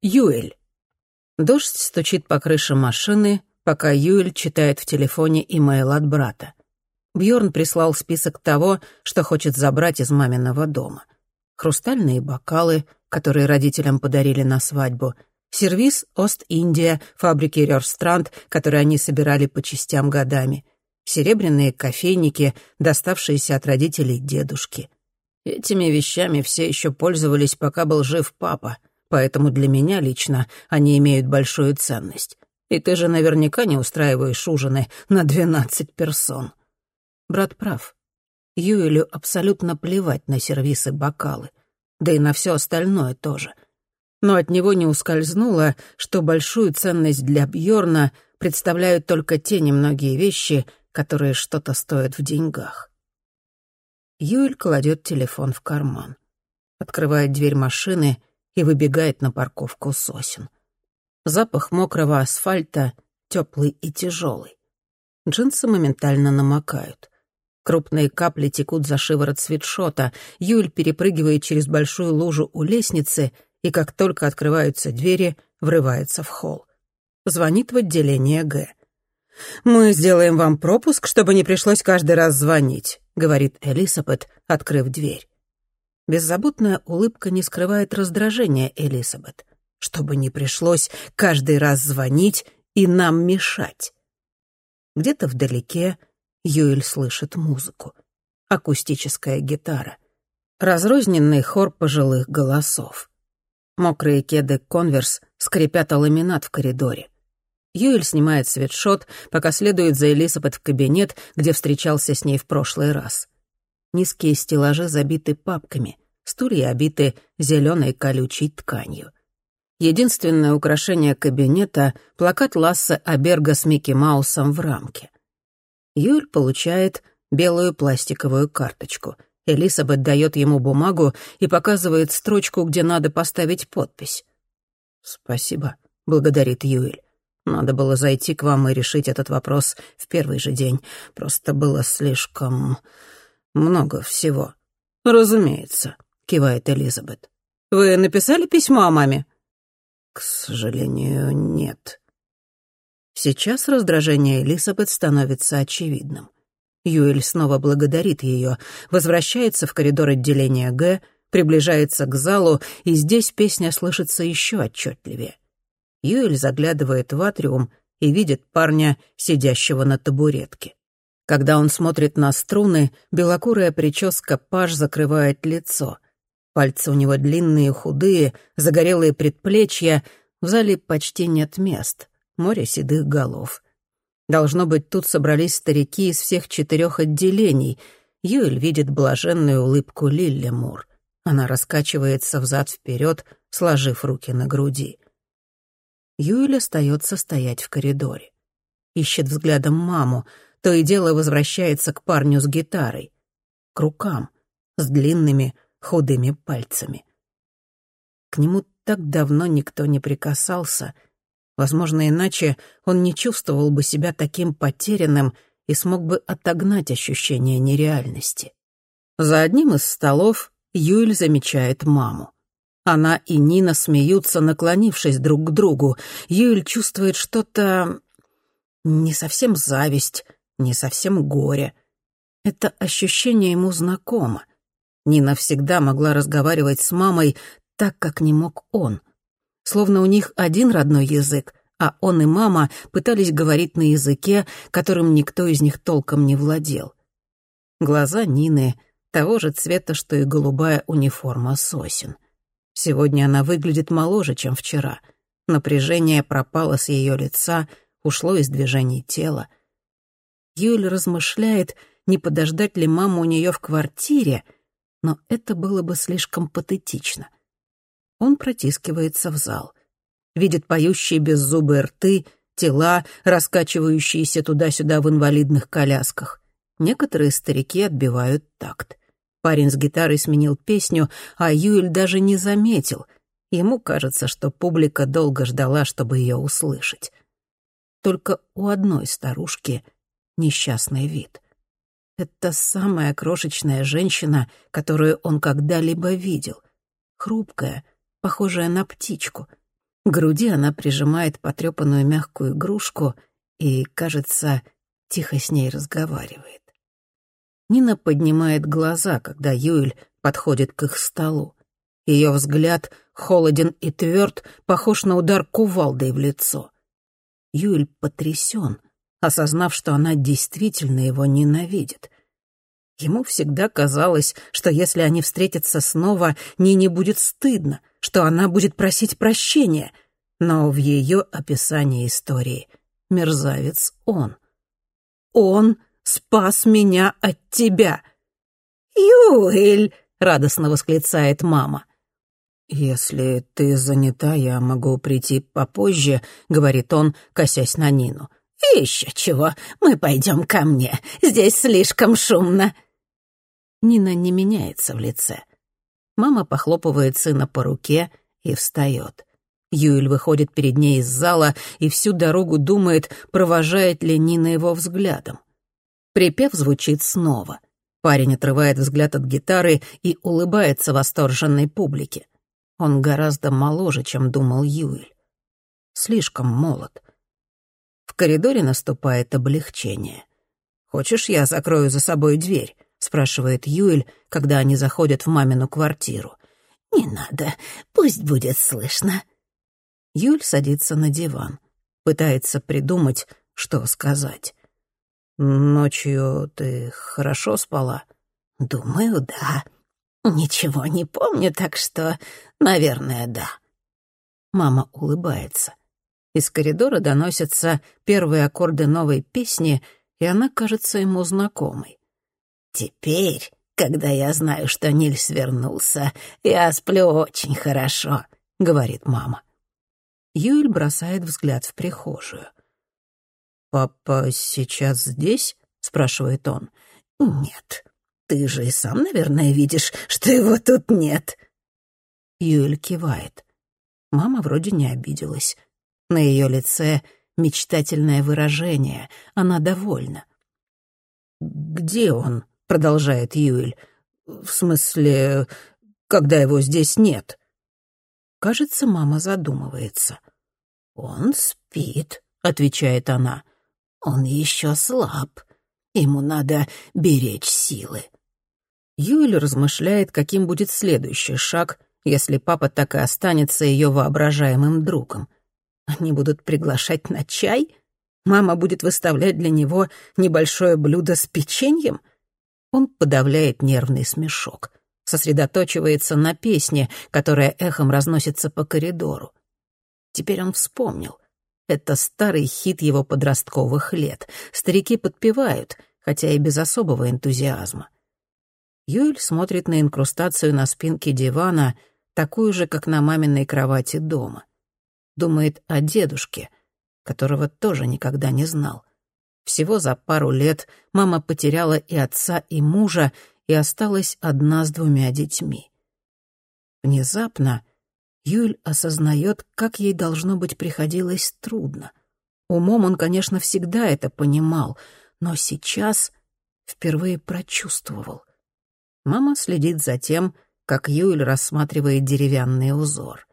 Юэль. Дождь стучит по крыше машины, пока Юэль читает в телефоне имейл от брата. Бьорн прислал список того, что хочет забрать из маминого дома. Хрустальные бокалы, которые родителям подарили на свадьбу, сервиз «Ост-Индия» фабрики Рёрстранд, который они собирали по частям годами, серебряные кофейники, доставшиеся от родителей дедушки. Этими вещами все еще пользовались, пока был жив папа — поэтому для меня лично они имеют большую ценность. И ты же наверняка не устраиваешь ужины на двенадцать персон. Брат прав. Юэлю абсолютно плевать на сервисы бокалы, да и на все остальное тоже. Но от него не ускользнуло, что большую ценность для Бьорна представляют только те немногие вещи, которые что-то стоят в деньгах. Юэль кладет телефон в карман, открывает дверь машины и выбегает на парковку сосен. Запах мокрого асфальта теплый и тяжелый. Джинсы моментально намокают. Крупные капли текут за шиворот свитшота. Юль перепрыгивает через большую лужу у лестницы и, как только открываются двери, врывается в холл. Звонит в отделение Г. «Мы сделаем вам пропуск, чтобы не пришлось каждый раз звонить», — говорит Элисабет, открыв дверь. Беззаботная улыбка не скрывает раздражения Элизабет, чтобы не пришлось каждый раз звонить и нам мешать. Где-то вдалеке Юэль слышит музыку. Акустическая гитара. Разрозненный хор пожилых голосов. Мокрые кеды «Конверс» скрипят о ламинат в коридоре. Юэль снимает свитшот, пока следует за Элизабет в кабинет, где встречался с ней в прошлый раз. Низкие стеллажи забиты папками, стулья обиты зеленой колючей тканью. Единственное украшение кабинета — плакат Лассе Аберга с Микки Маусом в рамке. Юль получает белую пластиковую карточку. Элисабет дает ему бумагу и показывает строчку, где надо поставить подпись. «Спасибо», — благодарит Юэль. «Надо было зайти к вам и решить этот вопрос в первый же день. Просто было слишком много всего. Разумеется, кивает Элизабет. Вы написали письмо о маме? К сожалению, нет. Сейчас раздражение Элизабет становится очевидным. Юэль снова благодарит ее, возвращается в коридор отделения Г, приближается к залу, и здесь песня слышится еще отчетливее. Юэль заглядывает в атриум и видит парня, сидящего на табуретке. Когда он смотрит на струны, белокурая прическа паж закрывает лицо. Пальцы у него длинные, худые, загорелые предплечья. В зале почти нет мест. Море седых голов. Должно быть, тут собрались старики из всех четырех отделений. Юэль видит блаженную улыбку Лилли Мур. Она раскачивается взад-вперед, сложив руки на груди. Юэль остается стоять в коридоре. Ищет взглядом маму — то и дело возвращается к парню с гитарой, к рукам, с длинными худыми пальцами. К нему так давно никто не прикасался. Возможно, иначе он не чувствовал бы себя таким потерянным и смог бы отогнать ощущение нереальности. За одним из столов Юль замечает маму. Она и Нина смеются, наклонившись друг к другу. Юль чувствует что-то... не совсем зависть, не совсем горе. Это ощущение ему знакомо. Нина всегда могла разговаривать с мамой так, как не мог он. Словно у них один родной язык, а он и мама пытались говорить на языке, которым никто из них толком не владел. Глаза Нины того же цвета, что и голубая униформа сосен. Сегодня она выглядит моложе, чем вчера. Напряжение пропало с ее лица, ушло из движений тела. Юль размышляет, не подождать ли маму у нее в квартире, но это было бы слишком патетично. Он протискивается в зал. Видит поющие беззубые рты, тела, раскачивающиеся туда-сюда в инвалидных колясках. Некоторые старики отбивают такт. Парень с гитарой сменил песню, а Юэль даже не заметил. Ему кажется, что публика долго ждала, чтобы ее услышать. Только у одной старушки — несчастный вид. Это самая крошечная женщина, которую он когда-либо видел. Хрупкая, похожая на птичку. К груди она прижимает потрепанную мягкую игрушку и, кажется, тихо с ней разговаривает. Нина поднимает глаза, когда Юэль подходит к их столу. Ее взгляд холоден и тверд, похож на удар кувалдой в лицо. Юэль потрясен, осознав, что она действительно его ненавидит. Ему всегда казалось, что если они встретятся снова, Нине будет стыдно, что она будет просить прощения. Но в ее описании истории мерзавец он. Он спас меня от тебя. «Юэль!» — радостно восклицает мама. «Если ты занята, я могу прийти попозже», — говорит он, косясь на Нину. «Еще чего, мы пойдем ко мне, здесь слишком шумно». Нина не меняется в лице. Мама похлопывает сына по руке и встает. Юэль выходит перед ней из зала и всю дорогу думает, провожает ли Нина его взглядом. Припев звучит снова. Парень отрывает взгляд от гитары и улыбается восторженной публике. Он гораздо моложе, чем думал Юэль. Слишком молод. В коридоре наступает облегчение. «Хочешь, я закрою за собой дверь?» — спрашивает Юэль, когда они заходят в мамину квартиру. «Не надо, пусть будет слышно». Юль садится на диван, пытается придумать, что сказать. «Ночью ты хорошо спала?» «Думаю, да. Ничего не помню, так что, наверное, да». Мама улыбается. Из коридора доносятся первые аккорды новой песни, и она кажется ему знакомой. «Теперь, когда я знаю, что Нильс вернулся, я сплю очень хорошо», — говорит мама. Юэль бросает взгляд в прихожую. «Папа сейчас здесь?» — спрашивает он. «Нет. Ты же и сам, наверное, видишь, что его тут нет». Юэль кивает. Мама вроде не обиделась. На ее лице мечтательное выражение. Она довольна. «Где он?» — продолжает Юэль. «В смысле, когда его здесь нет?» Кажется, мама задумывается. «Он спит», — отвечает она. Он еще слаб. Ему надо беречь силы. Юль размышляет, каким будет следующий шаг, если папа так и останется ее воображаемым другом. Они будут приглашать на чай? Мама будет выставлять для него небольшое блюдо с печеньем? Он подавляет нервный смешок, сосредоточивается на песне, которая эхом разносится по коридору. Теперь он вспомнил — это старый хит его подростковых лет. Старики подпевают, хотя и без особого энтузиазма. Юэль смотрит на инкрустацию на спинке дивана, такую же, как на маминой кровати дома. Думает о дедушке, которого тоже никогда не знал. Всего за пару лет мама потеряла и отца, и мужа, и осталась одна с двумя детьми. Внезапно Юль осознает, как ей должно быть приходилось трудно. Умом он, конечно, всегда это понимал, но сейчас впервые прочувствовал. Мама следит за тем, как Юль рассматривает деревянный узор.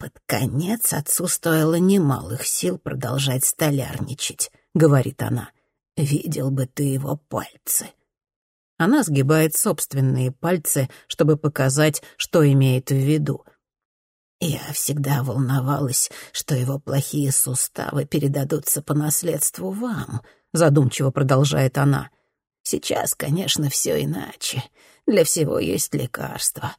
«Под конец отцу стоило немалых сил продолжать столярничать», — говорит она. «Видел бы ты его пальцы». Она сгибает собственные пальцы, чтобы показать, что имеет в виду. Я всегда волновалась, что его плохие суставы передадутся по наследству вам, задумчиво продолжает она. Сейчас, конечно, все иначе. Для всего есть лекарства.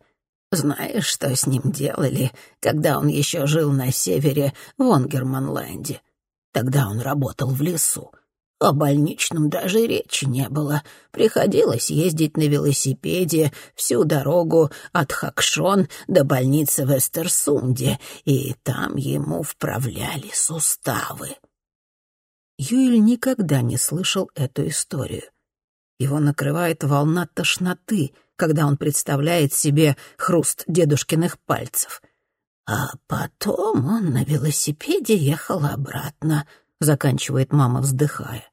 Знаешь, что с ним делали, когда он еще жил на севере в Онгерманленде? Тогда он работал в лесу. О больничном даже речи не было. Приходилось ездить на велосипеде всю дорогу от Хакшон до больницы в Эстерсунде, и там ему вправляли суставы. Юэль никогда не слышал эту историю. Его накрывает волна тошноты, когда он представляет себе хруст дедушкиных пальцев. А потом он на велосипеде ехал обратно, заканчивает мама, вздыхая.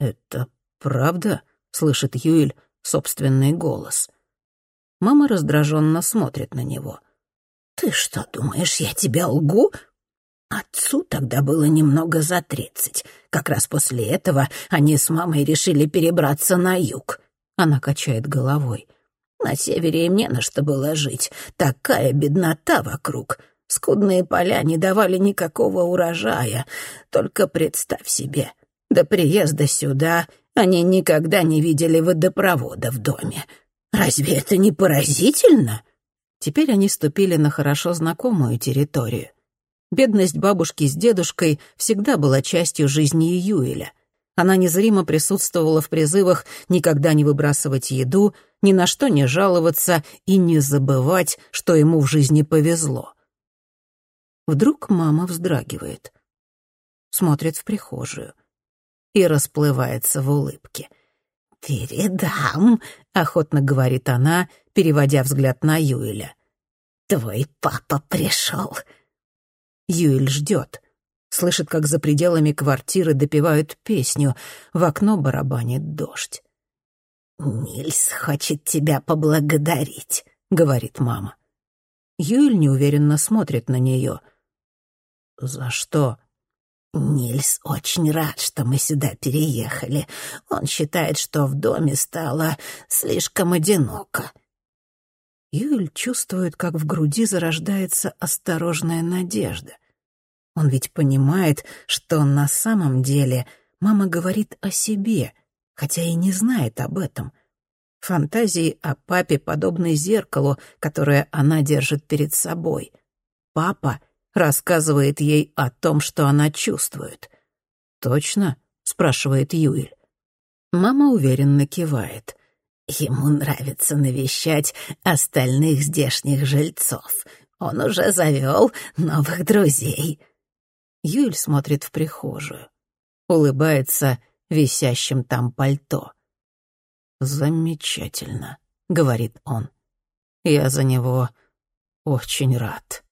«Это правда?» — слышит Юэль собственный голос. Мама раздраженно смотрит на него. «Ты что, думаешь, я тебя лгу?» Отцу тогда было немного за тридцать. Как раз после этого они с мамой решили перебраться на юг. Она качает головой. На севере им не на что было жить. Такая беднота вокруг. Скудные поля не давали никакого урожая. Только представь себе, до приезда сюда они никогда не видели водопровода в доме. Разве это не поразительно? Теперь они ступили на хорошо знакомую территорию. Бедность бабушки с дедушкой всегда была частью жизни Юэля. Она незримо присутствовала в призывах никогда не выбрасывать еду, ни на что не жаловаться и не забывать, что ему в жизни повезло. Вдруг мама вздрагивает, смотрит в прихожую и расплывается в улыбке. «Передам», — охотно говорит она, переводя взгляд на Юэля. «Твой папа пришел». Юэль ждет. Слышит, как за пределами квартиры допевают песню. В окно барабанит дождь. «Нильс хочет тебя поблагодарить», — говорит мама. Юэль неуверенно смотрит на нее. «За что?» «Нильс очень рад, что мы сюда переехали. Он считает, что в доме стало слишком одиноко». Юль чувствует, как в груди зарождается осторожная надежда. Он ведь понимает, что на самом деле мама говорит о себе, хотя и не знает об этом. Фантазии о папе подобны зеркалу, которое она держит перед собой. Папа рассказывает ей о том, что она чувствует. «Точно?» — спрашивает Юэль. Мама уверенно кивает. Ему нравится навещать остальных здешних жильцов. Он уже завел новых друзей. Юль смотрит в прихожую. Улыбается висящим там пальто. «Замечательно», — говорит он. «Я за него очень рад».